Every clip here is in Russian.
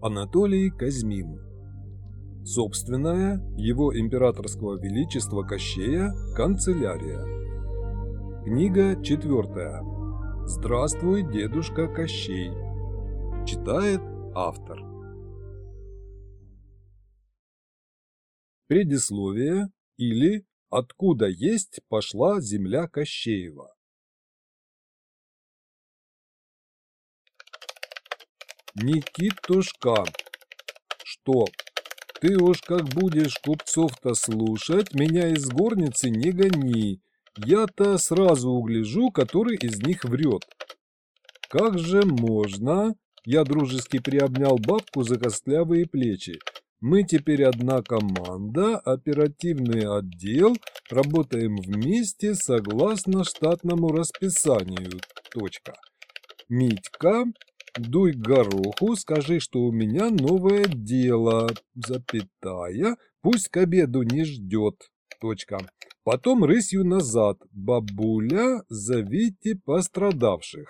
Анатолий Казьмин. Собственная его императорского величества Кощея канцелярия. Книга четвертая. Здравствуй, дедушка Кощей. Читает автор. Предисловие или «Откуда есть пошла земля Кощеева». Никитушка, что, ты уж как будешь купцов-то слушать, меня из горницы не гони, я-то сразу угляжу, который из них врет. Как же можно? Я дружески приобнял бабку за костлявые плечи. Мы теперь одна команда, оперативный отдел, работаем вместе согласно штатному расписанию. Точка. Митька, дуй гороху, скажи, что у меня новое дело, запятая, пусть к обеду не ждет. Точка. Потом рысью назад. Бабуля, зовите пострадавших.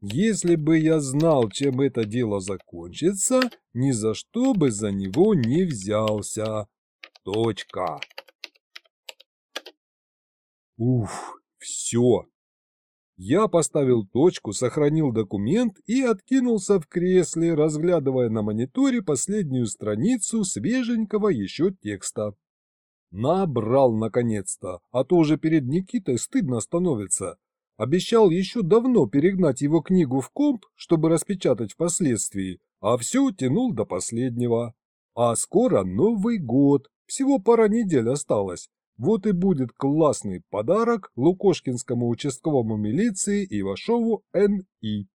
Если бы я знал, чем это дело закончится, ни за что бы за него не взялся. Точка. Уф, все. Я поставил точку, сохранил документ и откинулся в кресле, разглядывая на мониторе последнюю страницу свеженького еще текста. Набрал наконец-то, а то уже перед Никитой стыдно становится. Обещал еще давно перегнать его книгу в комп, чтобы распечатать впоследствии, а все тянул до последнего. А скоро Новый год, всего пара недель осталось. Вот и будет классный подарок Лукошкинскому участковому милиции Ивашову Н.И.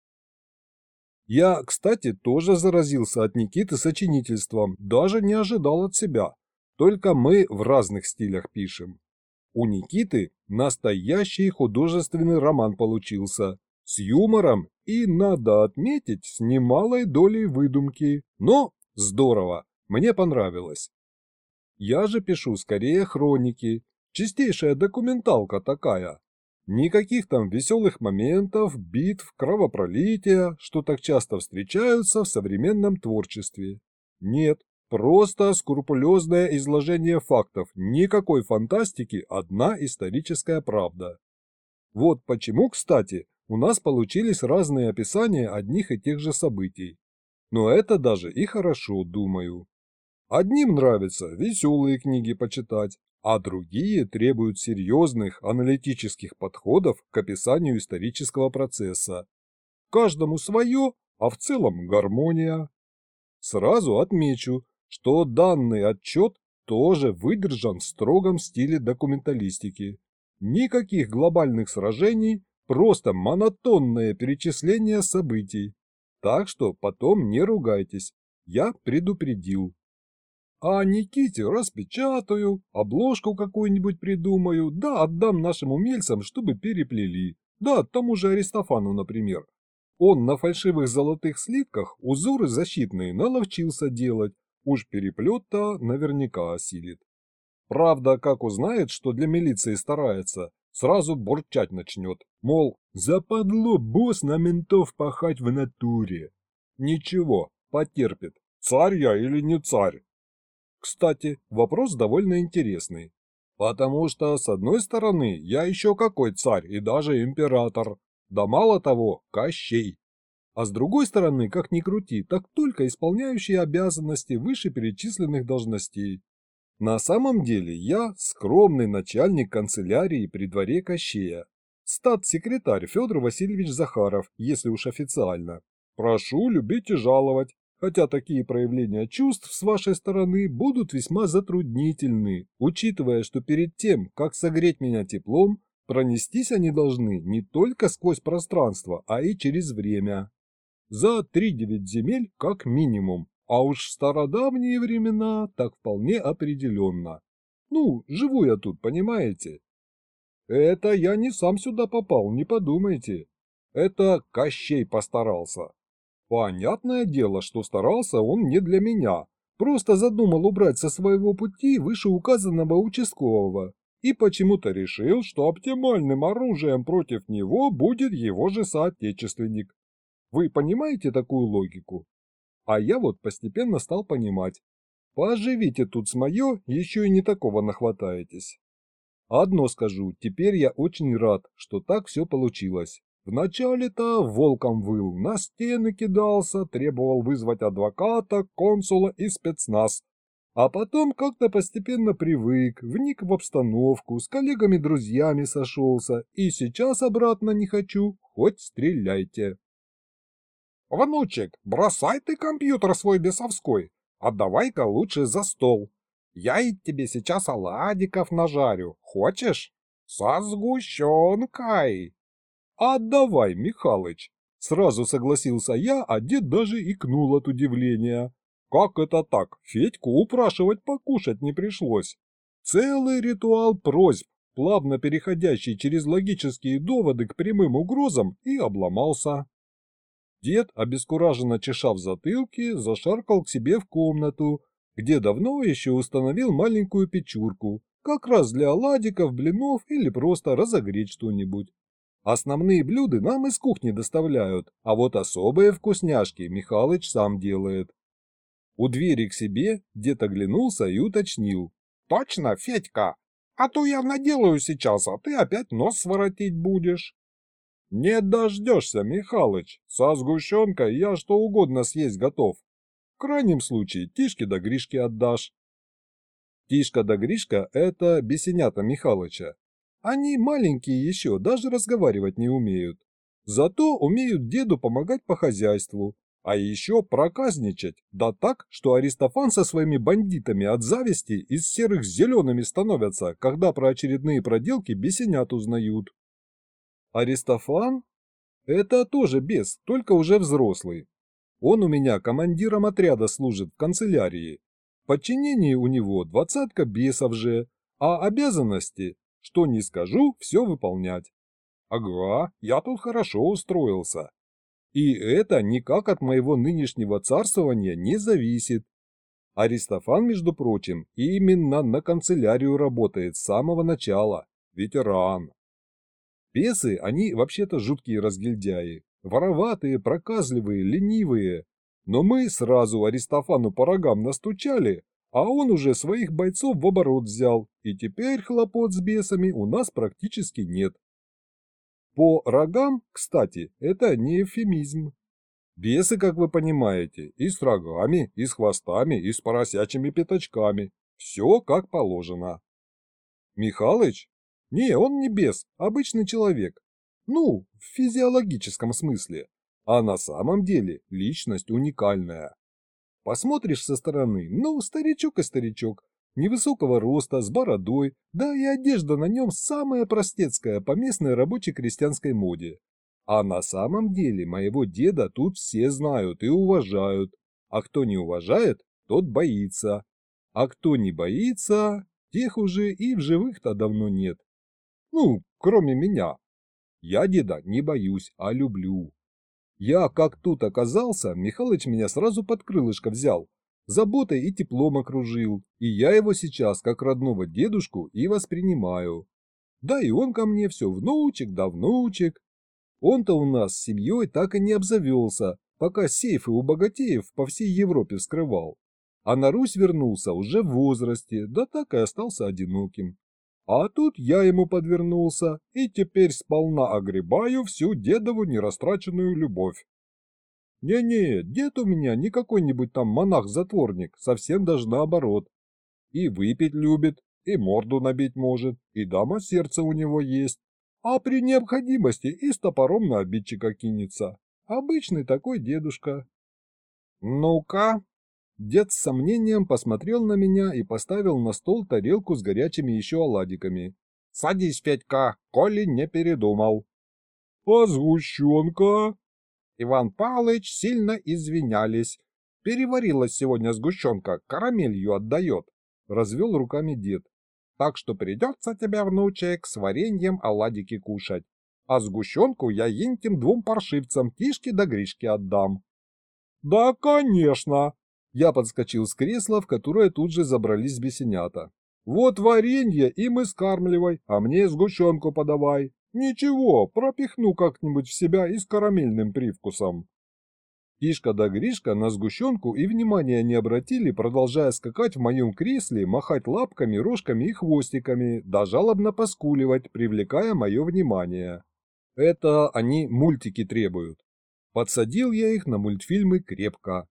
Я, кстати, тоже заразился от Никиты сочинительством, даже не ожидал от себя. Только мы в разных стилях пишем. У Никиты настоящий художественный роман получился, с юмором и, надо отметить, с немалой долей выдумки. Но здорово, мне понравилось. Я же пишу скорее хроники, чистейшая документалка такая. Никаких там веселых моментов, битв, кровопролития, что так часто встречаются в современном творчестве. Нет, Просто скрупулезное изложение фактов, никакой фантастики, одна историческая правда. Вот почему, кстати, у нас получились разные описания одних и тех же событий. Но это даже и хорошо, думаю. Одним нравится веселые книги почитать, а другие требуют серьезных аналитических подходов к описанию исторического процесса. Каждому свое, а в целом гармония. Сразу отмечу, что данный отчет тоже выдержан в строгом стиле документалистики. Никаких глобальных сражений, просто монотонное перечисление событий. Так что потом не ругайтесь, я предупредил. А Никите распечатаю, обложку какую-нибудь придумаю, да отдам нашим умельцам, чтобы переплели. Да, тому же Аристофану, например. Он на фальшивых золотых слитках узоры защитные наловчился делать, Уж переплет-то наверняка осилит. Правда, как узнает, что для милиции старается, сразу бурчать начнет, мол, западло босс на ментов пахать в натуре. Ничего, потерпит, царь я или не царь. Кстати, вопрос довольно интересный. Потому что, с одной стороны, я еще какой царь и даже император. Да мало того, Кощей а с другой стороны, как ни крути, так только исполняющие обязанности вышеперечисленных должностей. На самом деле я скромный начальник канцелярии при дворе Кощея. Стат-секретарь Федор Васильевич Захаров, если уж официально. Прошу любить и жаловать, хотя такие проявления чувств с вашей стороны будут весьма затруднительны, учитывая, что перед тем, как согреть меня теплом, пронестись они должны не только сквозь пространство, а и через время. За три-девять земель как минимум, а уж в стародавние времена так вполне определенно. Ну, живу я тут, понимаете? Это я не сам сюда попал, не подумайте. Это Кощей постарался. Понятное дело, что старался он не для меня. Просто задумал убрать со своего пути вышеуказанного участкового. И почему-то решил, что оптимальным оружием против него будет его же соотечественник. Вы понимаете такую логику? А я вот постепенно стал понимать. Поживите тут с мое, еще и не такого нахватаетесь. Одно скажу, теперь я очень рад, что так все получилось. Вначале-то волком выл, на стены кидался, требовал вызвать адвоката, консула и спецназ. А потом как-то постепенно привык, вник в обстановку, с коллегами-друзьями сошелся, и сейчас обратно не хочу, хоть стреляйте. «Внучек, бросай ты компьютер свой бесовской, отдавай-ка лучше за стол. Я и тебе сейчас оладиков нажарю, хочешь? Со сгущенкой!» «Отдавай, Михалыч!» Сразу согласился я, а дед даже икнул от удивления. Как это так? Федьку упрашивать покушать не пришлось. Целый ритуал просьб, плавно переходящий через логические доводы к прямым угрозам, и обломался. Дед, обескураженно чешав затылки, зашаркал к себе в комнату, где давно еще установил маленькую печурку, как раз для оладиков, блинов или просто разогреть что-нибудь. Основные блюда нам из кухни доставляют, а вот особые вкусняшки Михалыч сам делает. У двери к себе дед оглянулся и уточнил. «Точно, Федька? А то я наделаю сейчас, а ты опять нос своротить будешь». «Не дождешься, Михалыч. Со сгущенкой я что угодно съесть готов. В крайнем случае Тишке да Гришке отдашь». Тишка да Гришка – это бесенята Михалыча. Они маленькие еще, даже разговаривать не умеют. Зато умеют деду помогать по хозяйству, а еще проказничать, да так, что Аристофан со своими бандитами от зависти из серых зелеными становятся, когда про очередные проделки бесенят узнают. Аристофан? Это тоже бес, только уже взрослый. Он у меня командиром отряда служит в канцелярии. В подчинении у него двадцатка бесов же, а обязанности что не скажу, все выполнять. Ага, я тут хорошо устроился. И это никак от моего нынешнего царствования не зависит. Аристофан, между прочим, именно на канцелярию работает с самого начала. Ветеран. Бесы, они вообще-то жуткие разгильдяи. Вороватые, проказливые, ленивые. Но мы сразу Аристофану по рогам настучали, а он уже своих бойцов в оборот взял, и теперь хлопот с бесами у нас практически нет. По рогам, кстати, это не эвфемизм. Бесы, как вы понимаете, и с рогами, и с хвостами, и с поросячьими пятачками. Все как положено. Михалыч? Не, он не бес, обычный человек. Ну, в физиологическом смысле. А на самом деле личность уникальная. Посмотришь со стороны, ну, старичок и старичок, невысокого роста, с бородой, да и одежда на нем самая простецкая по местной рабочей крестьянской моде. А на самом деле моего деда тут все знают и уважают, а кто не уважает, тот боится. А кто не боится, тех уже и в живых-то давно нет. Ну, кроме меня. Я деда не боюсь, а люблю. Я как тут оказался, Михалыч меня сразу под крылышко взял, заботой и теплом окружил, и я его сейчас как родного дедушку и воспринимаю. Да и он ко мне все внучек да внучек. Он-то у нас с семьей так и не обзавелся, пока сейфы у богатеев по всей Европе вскрывал. А на Русь вернулся уже в возрасте, да так и остался одиноким. А тут я ему подвернулся, и теперь сполна огребаю всю дедову нерастраченную любовь. Не-не, дед у меня не какой-нибудь там монах-затворник, совсем даже наоборот. И выпить любит, и морду набить может, и дама сердца у него есть. А при необходимости и с топором на обидчика кинется. Обычный такой дедушка. Ну-ка, Дед с сомнением посмотрел на меня и поставил на стол тарелку с горячими еще оладиками. «Садись, Федька, коли не передумал». «А сгущенка?» Иван Павлович сильно извинялись. «Переварилась сегодня сгущенка, карамелью отдает», — развел руками дед. «Так что придется тебя, внучек, с вареньем оладики кушать. А сгущенку я интим двум паршивцам, Тишке да Гришке отдам». «Да, конечно!» Я подскочил с кресла, в которое тут же забрались бесенята. «Вот варенье и скармливай, а мне сгущенку подавай. Ничего, пропихну как-нибудь в себя и с карамельным привкусом». Тишка да Гришка на сгущенку и внимания не обратили, продолжая скакать в моем кресле, махать лапками, рожками и хвостиками, да жалобно поскуливать, привлекая мое внимание. Это они мультики требуют. Подсадил я их на мультфильмы крепко.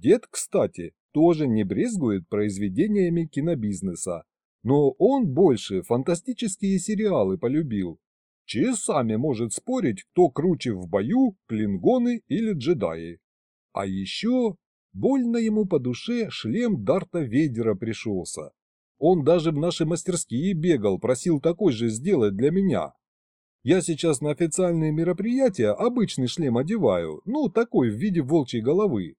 Дед, кстати, тоже не брезгует произведениями кинобизнеса, но он больше фантастические сериалы полюбил. Часами может спорить, кто круче в бою, клингоны или джедаи. А еще больно ему по душе шлем Дарта Вейдера пришелся. Он даже в наши мастерские бегал, просил такой же сделать для меня. Я сейчас на официальные мероприятия обычный шлем одеваю, ну, такой в виде волчьей головы.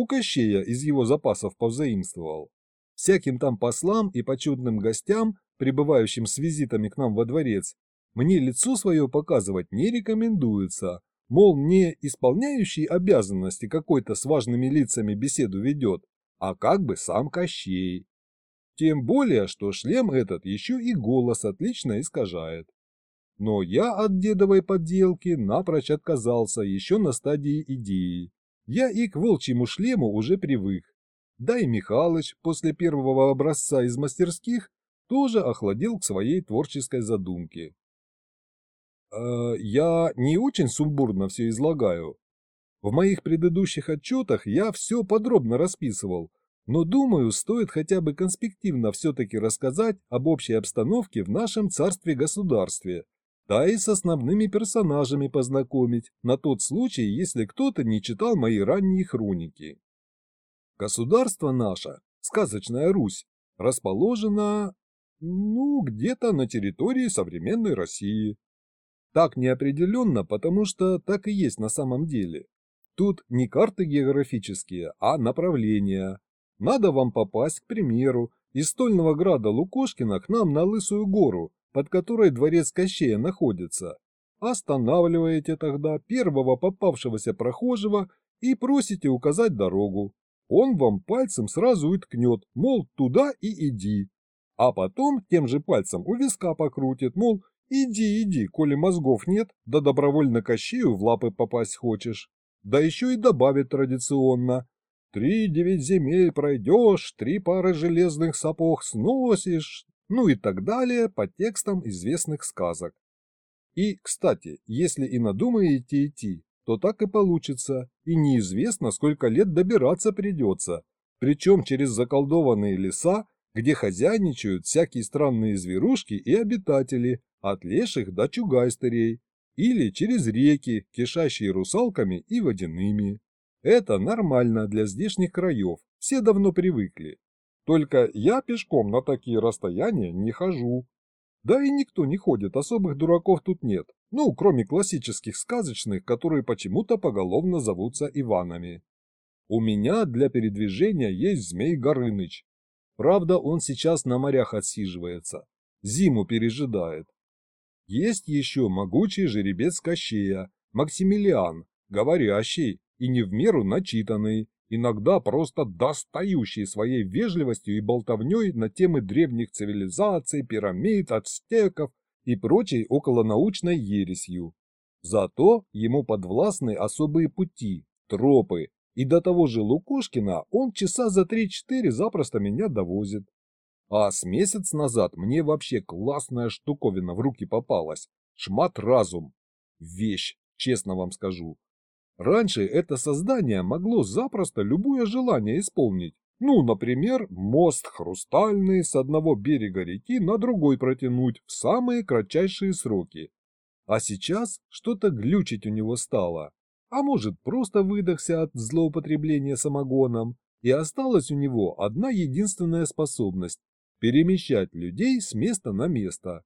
У Кощея из его запасов повзаимствовал. Всяким там послам и почетным гостям, прибывающим с визитами к нам во дворец, мне лицо свое показывать не рекомендуется, мол, не исполняющий обязанности какой-то с важными лицами беседу ведет, а как бы сам Кощей. Тем более, что шлем этот еще и голос отлично искажает. Но я от дедовой подделки напрочь отказался еще на стадии идеи. Я и к волчьему шлему уже привык. Да и Михалыч после первого образца из мастерских тоже охладил к своей творческой задумке. Э, я не очень сумбурно все излагаю. В моих предыдущих отчетах я все подробно расписывал, но думаю, стоит хотя бы конспективно все-таки рассказать об общей обстановке в нашем царстве-государстве, да и с основными персонажами познакомить, на тот случай, если кто-то не читал мои ранние хроники. Государство наше, сказочная Русь, расположено, ну, где-то на территории современной России. Так неопределенно, потому что так и есть на самом деле. Тут не карты географические, а направления. Надо вам попасть, к примеру, из стольного града Лукошкина к нам на Лысую гору, под которой дворец Кощея находится. Останавливаете тогда первого попавшегося прохожего и просите указать дорогу. Он вам пальцем сразу и ткнет, мол, туда и иди. А потом тем же пальцем у виска покрутит, мол, Иди, иди, коли мозгов нет, да добровольно Кощею в лапы попасть хочешь. Да еще и добавит традиционно. Три девять земель пройдешь, три пары железных сапог сносишь, ну и так далее по текстам известных сказок. И, кстати, если и надумаете идти, то так и получится, и неизвестно, сколько лет добираться придется, причем через заколдованные леса, где хозяйничают всякие странные зверушки и обитатели, от леших до чугайстерей, или через реки, кишащие русалками и водяными. Это нормально для здешних краев, все давно привыкли. Только я пешком на такие расстояния не хожу. Да и никто не ходит, особых дураков тут нет, ну, кроме классических сказочных, которые почему-то поголовно зовутся Иванами. У меня для передвижения есть Змей Горыныч. Правда, он сейчас на морях отсиживается, зиму пережидает. Есть еще могучий жеребец Кощея, Максимилиан, говорящий и не в меру начитанный, иногда просто достающий своей вежливостью и болтовней на темы древних цивилизаций, пирамид, ацтеков и прочей околонаучной ересью. Зато ему подвластны особые пути, тропы, и до того же Лукошкина он часа за 3-4 запросто меня довозит. А с месяц назад мне вообще классная штуковина в руки попалась. Шмат разум. Вещь, честно вам скажу. Раньше это создание могло запросто любое желание исполнить. Ну, например, мост хрустальный с одного берега реки на другой протянуть в самые кратчайшие сроки. А сейчас что-то глючить у него стало. А может, просто выдохся от злоупотребления самогоном, и осталась у него одна единственная способность перемещать людей с места на место.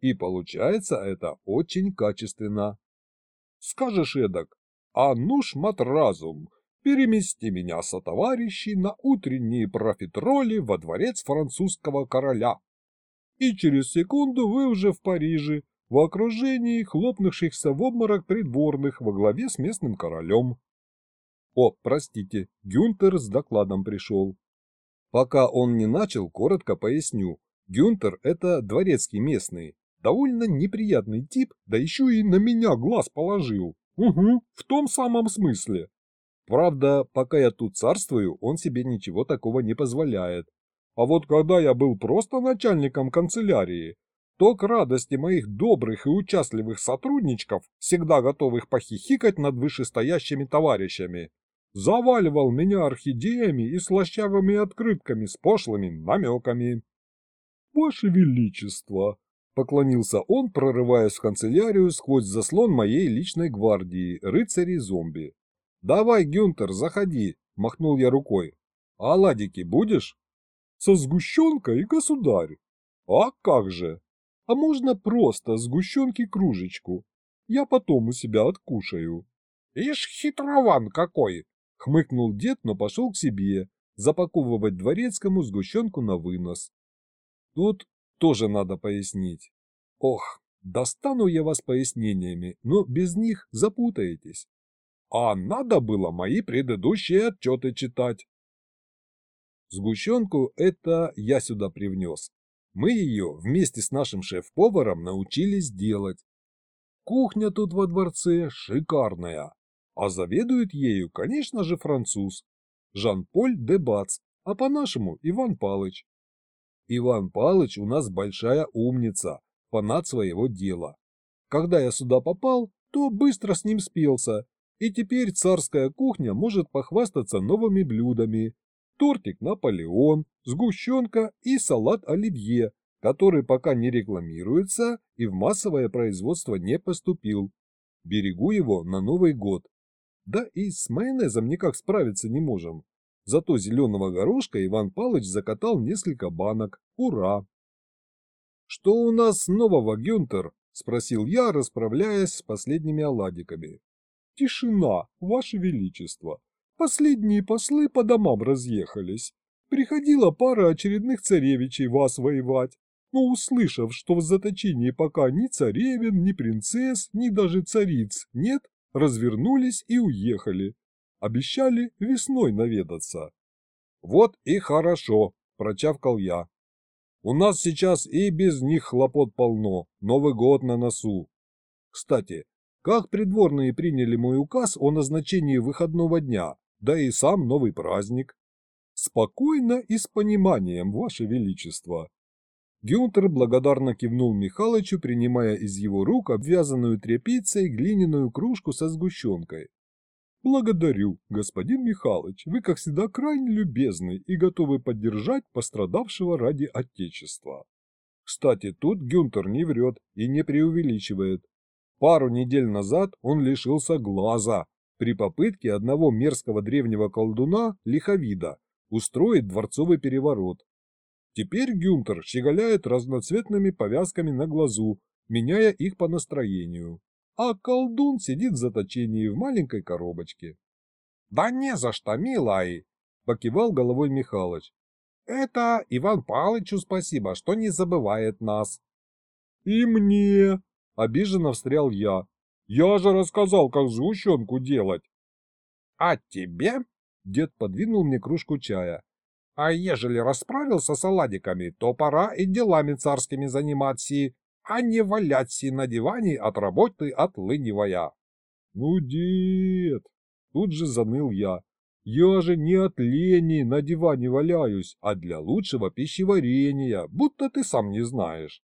И получается это очень качественно. Скажешь эдак, а ну шмат разум, перемести меня со товарищей на утренние профитроли во дворец французского короля. И через секунду вы уже в Париже, в окружении хлопнувшихся в обморок придворных во главе с местным королем. О, простите, Гюнтер с докладом пришел. Пока он не начал, коротко поясню. Гюнтер – это дворецкий местный. Довольно неприятный тип, да еще и на меня глаз положил. Угу, в том самом смысле. Правда, пока я тут царствую, он себе ничего такого не позволяет. А вот когда я был просто начальником канцелярии, то к радости моих добрых и участливых сотрудничков, всегда готовых похихикать над вышестоящими товарищами, заваливал меня орхидеями и слащавыми открытками с пошлыми намеками. «Ваше Величество!» — поклонился он, прорываясь в канцелярию сквозь заслон моей личной гвардии, рыцарей-зомби. «Давай, Гюнтер, заходи!» — махнул я рукой. «А оладики будешь?» «Со сгущенкой, государь!» «А как же!» «А можно просто сгущенки кружечку? Я потом у себя откушаю». «Ишь, хитрован какой!» — хмыкнул дед, но пошел к себе, запаковывать дворецкому сгущенку на вынос. Тут тоже надо пояснить. Ох, достану я вас пояснениями, но без них запутаетесь. А надо было мои предыдущие отчеты читать. Сгущенку это я сюда привнес. Мы ее вместе с нашим шеф-поваром научились делать. Кухня тут во дворце шикарная, а заведует ею, конечно же, француз. Жан-Поль де Бац, а по-нашему Иван Палыч. Иван Палыч у нас большая умница, фанат своего дела. Когда я сюда попал, то быстро с ним спелся, и теперь царская кухня может похвастаться новыми блюдами. Тортик Наполеон, сгущенка и салат оливье, который пока не рекламируется и в массовое производство не поступил. Берегу его на Новый год. Да и с майонезом никак справиться не можем. Зато зеленого горошка Иван Палыч закатал несколько банок. Ура! «Что у нас нового, Гюнтер?» – спросил я, расправляясь с последними оладиками. «Тишина, Ваше Величество. Последние послы по домам разъехались. Приходила пара очередных царевичей вас воевать. Но услышав, что в заточении пока ни царевин, ни принцесс, ни даже цариц нет, развернулись и уехали. Обещали весной наведаться. Вот и хорошо, прочавкал я. У нас сейчас и без них хлопот полно, Новый год на носу. Кстати, как придворные приняли мой указ о назначении выходного дня, да и сам новый праздник? Спокойно и с пониманием, Ваше Величество. Гюнтер благодарно кивнул Михалычу, принимая из его рук обвязанную тряпицей глиняную кружку со сгущенкой. «Благодарю, господин Михалыч, вы, как всегда, крайне любезны и готовы поддержать пострадавшего ради Отечества». Кстати, тут Гюнтер не врет и не преувеличивает. Пару недель назад он лишился глаза при попытке одного мерзкого древнего колдуна, лиховида, устроить дворцовый переворот. Теперь Гюнтер щеголяет разноцветными повязками на глазу, меняя их по настроению. А колдун сидит в заточении в маленькой коробочке. «Да не за что, милай!» – покивал головой Михалыч. «Это Иван Палычу спасибо, что не забывает нас». «И мне!» – обиженно встрял я. «Я же рассказал, как сгущенку делать». «А тебе?» – дед подвинул мне кружку чая. А ежели расправился с оладиками, то пора и делами царскими заниматься, а не валяться на диване от работы отлынивая. Ну, дед, тут же заныл я. Я же не от лени на диване валяюсь, а для лучшего пищеварения, будто ты сам не знаешь.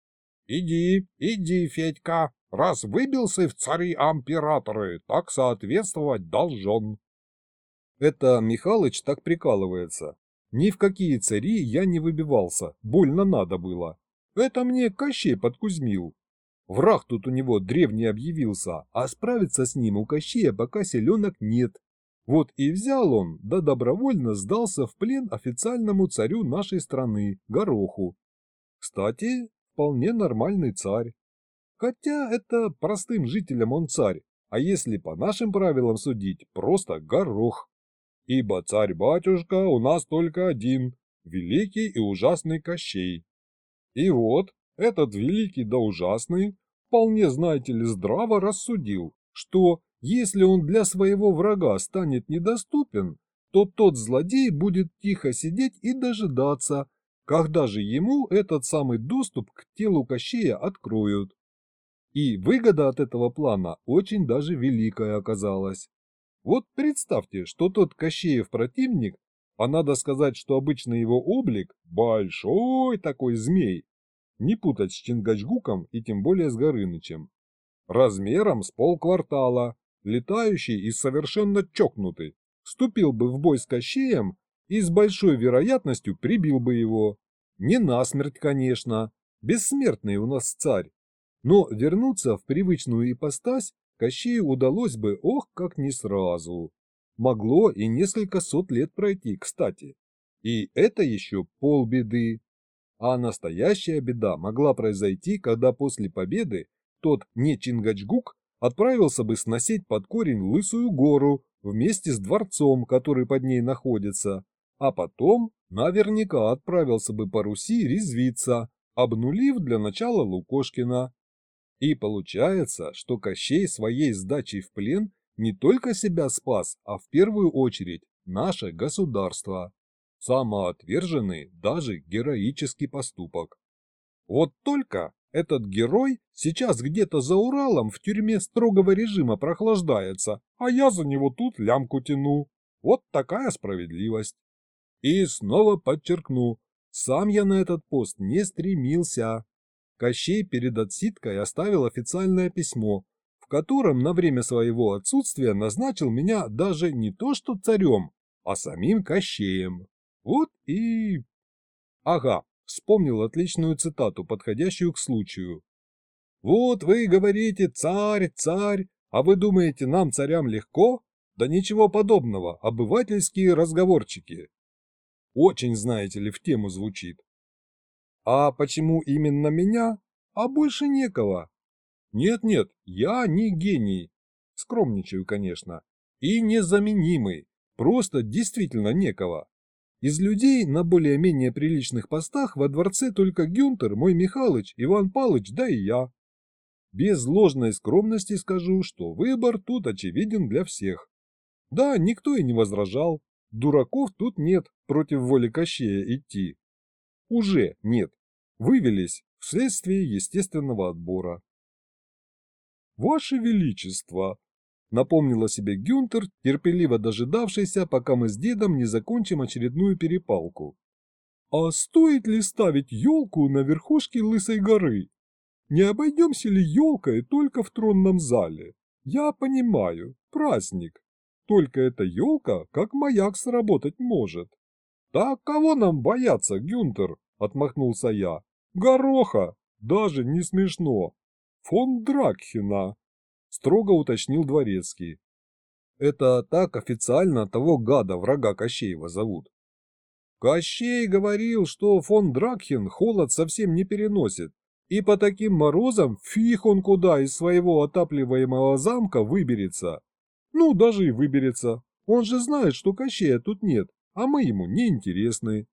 Иди, иди, Федька, раз выбился в цари-амператоры, так соответствовать должен. Это Михалыч так прикалывается. Ни в какие цари я не выбивался, больно надо было. Это мне Кощей подкузмил. Враг тут у него древний объявился, а справиться с ним у Кощея пока селенок нет. Вот и взял он, да добровольно сдался в плен официальному царю нашей страны, Гороху. Кстати, вполне нормальный царь. Хотя это простым жителям он царь, а если по нашим правилам судить, просто горох ибо царь-батюшка у нас только один, великий и ужасный Кощей. И вот этот великий да ужасный вполне, знаете ли, здраво рассудил, что если он для своего врага станет недоступен, то тот злодей будет тихо сидеть и дожидаться, когда же ему этот самый доступ к телу Кощея откроют. И выгода от этого плана очень даже великая оказалась. Вот представьте, что тот Кощеев противник, а надо сказать, что обычный его облик – большой такой змей, не путать с Чингачгуком и тем более с Горынычем, размером с полквартала, летающий и совершенно чокнутый, вступил бы в бой с Кощеем и с большой вероятностью прибил бы его. Не насмерть, конечно, бессмертный у нас царь, но вернуться в привычную ипостась Кощею удалось бы, ох, как не сразу. Могло и несколько сот лет пройти, кстати. И это еще полбеды. А настоящая беда могла произойти, когда после победы тот не Чингачгук отправился бы сносить под корень Лысую гору вместе с дворцом, который под ней находится, а потом наверняка отправился бы по Руси резвиться, обнулив для начала Лукошкина. И получается, что Кощей своей сдачей в плен не только себя спас, а в первую очередь наше государство. Самоотверженный, даже героический поступок. Вот только этот герой сейчас где-то за Уралом в тюрьме строгого режима прохлаждается, а я за него тут лямку тяну. Вот такая справедливость. И снова подчеркну, сам я на этот пост не стремился. Кощей перед отсидкой оставил официальное письмо, в котором на время своего отсутствия назначил меня даже не то что царем, а самим Кощеем. Вот и... Ага, вспомнил отличную цитату, подходящую к случаю. «Вот вы говорите «царь, царь», а вы думаете, нам, царям, легко? Да ничего подобного, обывательские разговорчики». Очень, знаете ли, в тему звучит. А почему именно меня? А больше некого. Нет-нет, я не гений. Скромничаю, конечно. И незаменимый. Просто действительно некого. Из людей на более-менее приличных постах во дворце только Гюнтер, мой Михалыч, Иван Палыч, да и я. Без ложной скромности скажу, что выбор тут очевиден для всех. Да, никто и не возражал. Дураков тут нет против воли Кощея идти уже нет, вывелись вследствие естественного отбора. «Ваше Величество!» – напомнила себе Гюнтер, терпеливо дожидавшийся, пока мы с дедом не закончим очередную перепалку. «А стоит ли ставить елку на верхушке Лысой горы? Не обойдемся ли елкой только в тронном зале? Я понимаю, праздник. Только эта елка как маяк сработать может. «Да кого нам бояться, Гюнтер?» – отмахнулся я. «Гороха! Даже не смешно! Фон Дракхена!» – строго уточнил Дворецкий. «Это так официально того гада, врага Кощеева, зовут?» Кощей говорил, что фон Дракхен холод совсем не переносит, и по таким морозам фиг он куда из своего отапливаемого замка выберется. Ну, даже и выберется. Он же знает, что Кощея тут нет, а мы ему не интересны.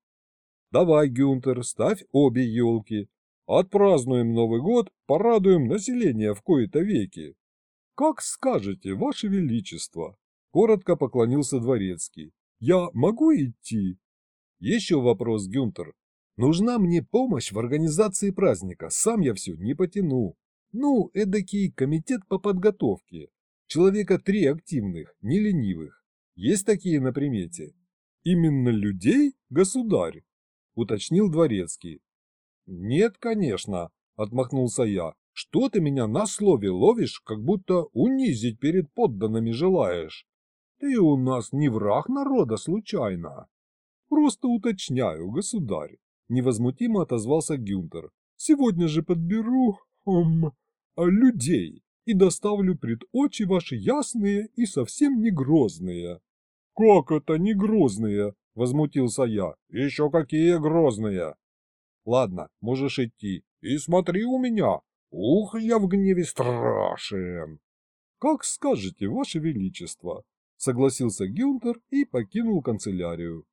Давай, Гюнтер, ставь обе елки. Отпразднуем Новый год, порадуем население в кои-то веки. Как скажете, Ваше Величество, коротко поклонился Дворецкий. Я могу идти? Еще вопрос, Гюнтер. Нужна мне помощь в организации праздника, сам я все не потяну. Ну, эдакий комитет по подготовке. Человека три активных, не ленивых. Есть такие на примете? «Именно людей, государь?» – уточнил дворецкий. «Нет, конечно», – отмахнулся я. «Что ты меня на слове ловишь, как будто унизить перед подданными желаешь? Ты у нас не враг народа случайно». «Просто уточняю, государь», – невозмутимо отозвался Гюнтер. «Сегодня же подберу... Эм, людей и доставлю пред очи ваши ясные и совсем не грозные». «Как это не грозные?» – возмутился я. «Еще какие грозные!» «Ладно, можешь идти. И смотри у меня. Ух, я в гневе страшен!» «Как скажете, ваше величество!» – согласился Гюнтер и покинул канцелярию.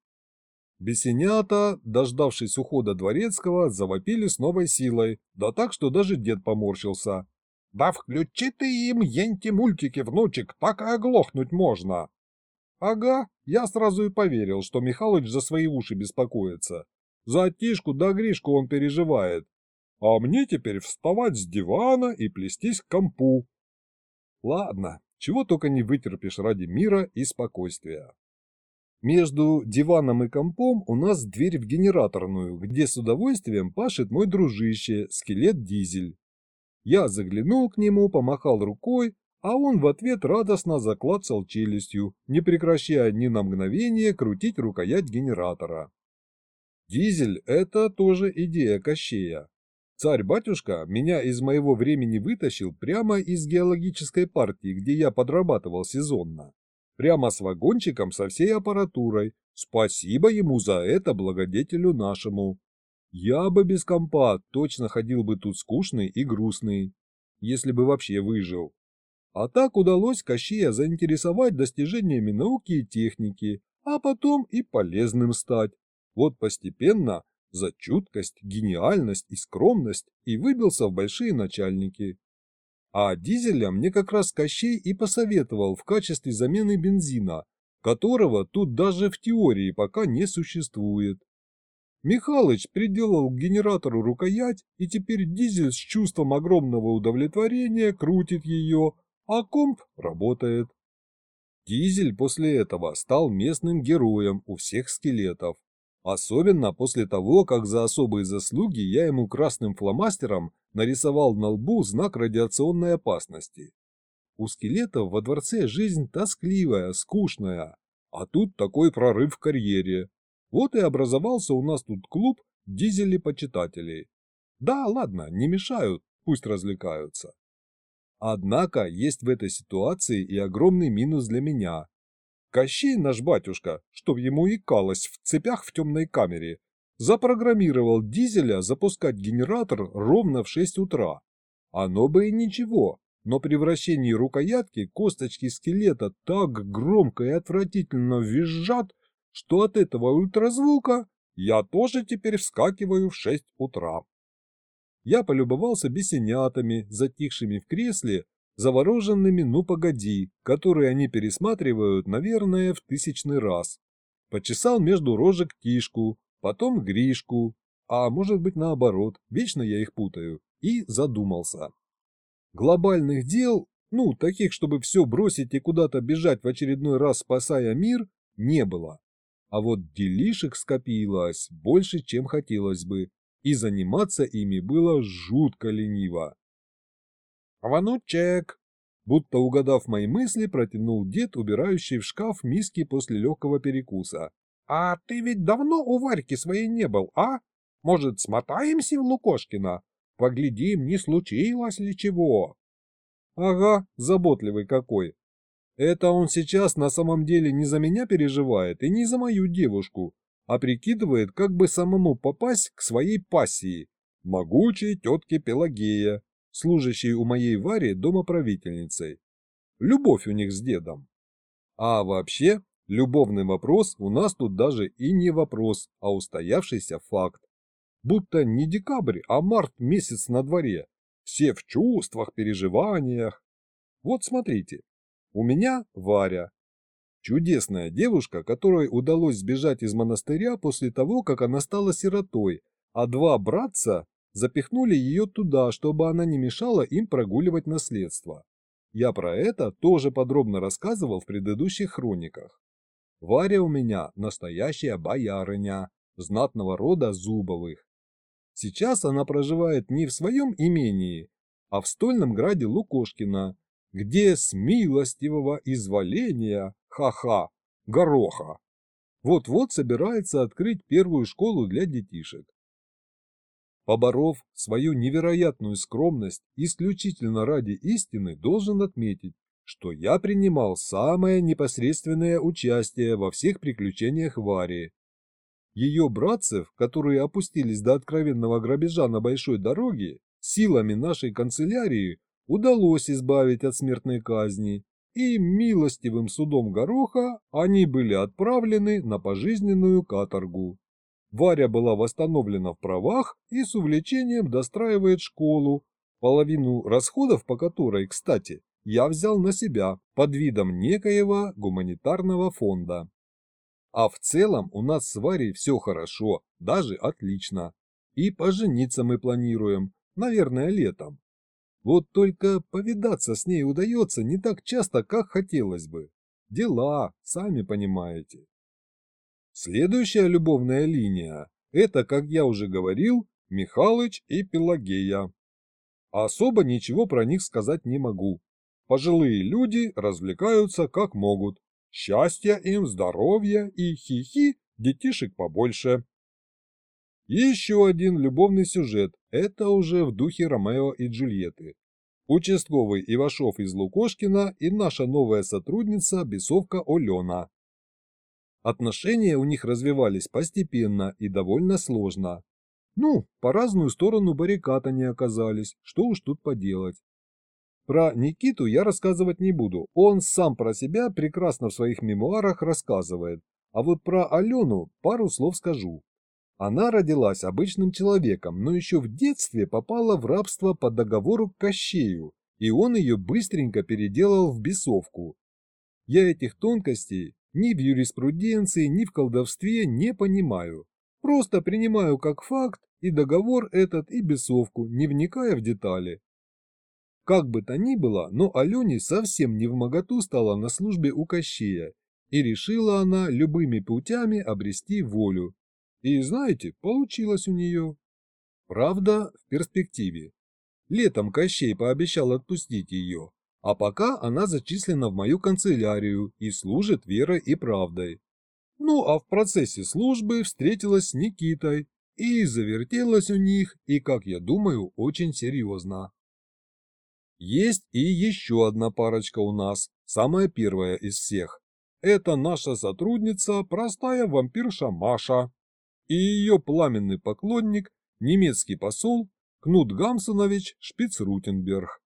Бесенята, дождавшись ухода дворецкого, завопили с новой силой, да так, что даже дед поморщился. «Да включи ты им енти-мультики, внучек, так и оглохнуть можно!» Ага, я сразу и поверил, что Михалыч за свои уши беспокоится. За Тишку да Гришку он переживает. А мне теперь вставать с дивана и плестись к компу. Ладно, чего только не вытерпишь ради мира и спокойствия. Между диваном и компом у нас дверь в генераторную, где с удовольствием пашет мой дружище, скелет-дизель. Я заглянул к нему, помахал рукой, а он в ответ радостно заклацал челюстью, не прекращая ни на мгновение крутить рукоять генератора. Дизель – это тоже идея Кощея. Царь-батюшка меня из моего времени вытащил прямо из геологической партии, где я подрабатывал сезонно. Прямо с вагончиком со всей аппаратурой. Спасибо ему за это, благодетелю нашему. Я бы без компа точно ходил бы тут скучный и грустный, если бы вообще выжил. А так удалось Кощея заинтересовать достижениями науки и техники, а потом и полезным стать. Вот постепенно за чуткость, гениальность и скромность и выбился в большие начальники. А дизеля мне как раз Кощей и посоветовал в качестве замены бензина, которого тут даже в теории пока не существует. Михалыч приделал к генератору рукоять, и теперь дизель с чувством огромного удовлетворения крутит ее, а комп работает. Дизель после этого стал местным героем у всех скелетов. Особенно после того, как за особые заслуги я ему красным фломастером нарисовал на лбу знак радиационной опасности. У скелетов во дворце жизнь тоскливая, скучная, а тут такой прорыв в карьере. Вот и образовался у нас тут клуб дизели-почитателей. Да, ладно, не мешают, пусть развлекаются. Однако есть в этой ситуации и огромный минус для меня. Кощей наш батюшка, чтоб ему икалось в цепях в темной камере, запрограммировал дизеля запускать генератор ровно в 6 утра. Оно бы и ничего, но при вращении рукоятки косточки скелета так громко и отвратительно визжат, что от этого ультразвука я тоже теперь вскакиваю в 6 утра. Я полюбовался бесенятами, затихшими в кресле, завороженными «ну погоди», которые они пересматривают, наверное, в тысячный раз. Почесал между рожек Тишку, потом Гришку, а может быть наоборот, вечно я их путаю, и задумался. Глобальных дел, ну, таких, чтобы все бросить и куда-то бежать в очередной раз, спасая мир, не было. А вот делишек скопилось больше, чем хотелось бы, и заниматься ими было жутко лениво. «Внучек!» Будто угадав мои мысли, протянул дед, убирающий в шкаф миски после легкого перекуса. «А ты ведь давно у Варьки своей не был, а? Может, смотаемся в Лукошкина? Поглядим, не случилось ли чего?» «Ага, заботливый какой. Это он сейчас на самом деле не за меня переживает и не за мою девушку, а прикидывает, как бы самому попасть к своей пассии, могучей тетке Пелагея, служащей у моей Вари домоправительницей. Любовь у них с дедом. А вообще, любовный вопрос у нас тут даже и не вопрос, а устоявшийся факт. Будто не декабрь, а март месяц на дворе. Все в чувствах, переживаниях. Вот смотрите, у меня Варя, Чудесная девушка, которой удалось сбежать из монастыря после того, как она стала сиротой, а два братца запихнули ее туда, чтобы она не мешала им прогуливать наследство. Я про это тоже подробно рассказывал в предыдущих хрониках. Варя у меня настоящая боярыня, знатного рода Зубовых. Сейчас она проживает не в своем имении, а в стольном граде Лукошкина, где с милостивого изволения ха-ха, гороха. Вот-вот собирается открыть первую школу для детишек. Поборов свою невероятную скромность исключительно ради истины, должен отметить, что я принимал самое непосредственное участие во всех приключениях Вари. Ее братцев, которые опустились до откровенного грабежа на большой дороге, силами нашей канцелярии удалось избавить от смертной казни, и милостивым судом Гороха они были отправлены на пожизненную каторгу. Варя была восстановлена в правах и с увлечением достраивает школу, половину расходов по которой, кстати, я взял на себя под видом некоего гуманитарного фонда. А в целом у нас с Варей все хорошо, даже отлично. И пожениться мы планируем, наверное, летом. Вот только повидаться с ней удается не так часто, как хотелось бы. Дела, сами понимаете. Следующая любовная линия – это, как я уже говорил, Михалыч и Пелагея. Особо ничего про них сказать не могу. Пожилые люди развлекаются как могут. Счастья им, здоровья и хихи детишек побольше. Еще один любовный сюжет – это уже в духе Ромео и Джульетты. Участковый Ивашов из Лукошкина и наша новая сотрудница бесовка Олена. Отношения у них развивались постепенно и довольно сложно. Ну, по разную сторону баррикад они оказались, что уж тут поделать. Про Никиту я рассказывать не буду, он сам про себя прекрасно в своих мемуарах рассказывает, а вот про Алену пару слов скажу. Она родилась обычным человеком, но еще в детстве попала в рабство по договору к Кощею, и он ее быстренько переделал в бесовку. Я этих тонкостей ни в юриспруденции, ни в колдовстве не понимаю. Просто принимаю как факт и договор этот, и бесовку, не вникая в детали. Как бы то ни было, но Алене совсем не в моготу стала на службе у Кощея, и решила она любыми путями обрести волю, и знаете, получилось у нее. Правда, в перспективе. Летом Кощей пообещал отпустить ее, а пока она зачислена в мою канцелярию и служит верой и правдой. Ну а в процессе службы встретилась с Никитой и завертелась у них, и, как я думаю, очень серьезно. Есть и еще одна парочка у нас, самая первая из всех. Это наша сотрудница, простая вампирша Маша и ее пламенный поклонник, немецкий посол Кнут Гамсонович Шпицрутенберг.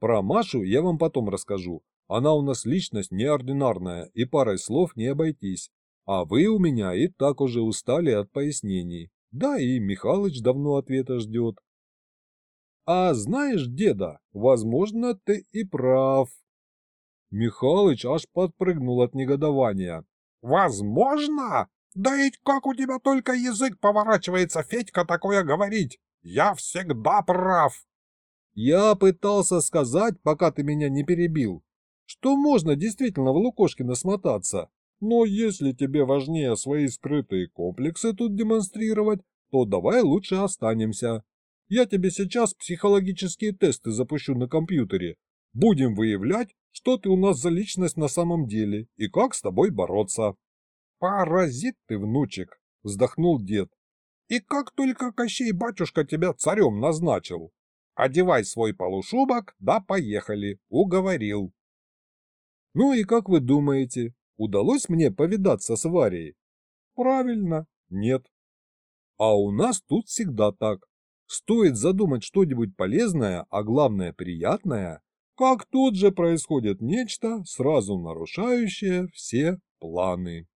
Про Машу я вам потом расскажу. Она у нас личность неординарная, и парой слов не обойтись. А вы у меня и так уже устали от пояснений. Да и Михалыч давно ответа ждет. А знаешь, деда, возможно, ты и прав. Михалыч аж подпрыгнул от негодования. Возможно? Да ведь как у тебя только язык поворачивается, Федька, такое говорить? Я всегда прав. Я пытался сказать, пока ты меня не перебил, что можно действительно в Лукошкина смотаться. Но если тебе важнее свои скрытые комплексы тут демонстрировать, то давай лучше останемся. Я тебе сейчас психологические тесты запущу на компьютере. Будем выявлять, что ты у нас за личность на самом деле и как с тобой бороться. «Паразит ты, внучек!» — вздохнул дед. «И как только Кощей батюшка тебя царем назначил! Одевай свой полушубок, да поехали, уговорил!» «Ну и как вы думаете, удалось мне повидаться с Варей?» «Правильно, нет». «А у нас тут всегда так. Стоит задумать что-нибудь полезное, а главное приятное, как тут же происходит нечто, сразу нарушающее все планы».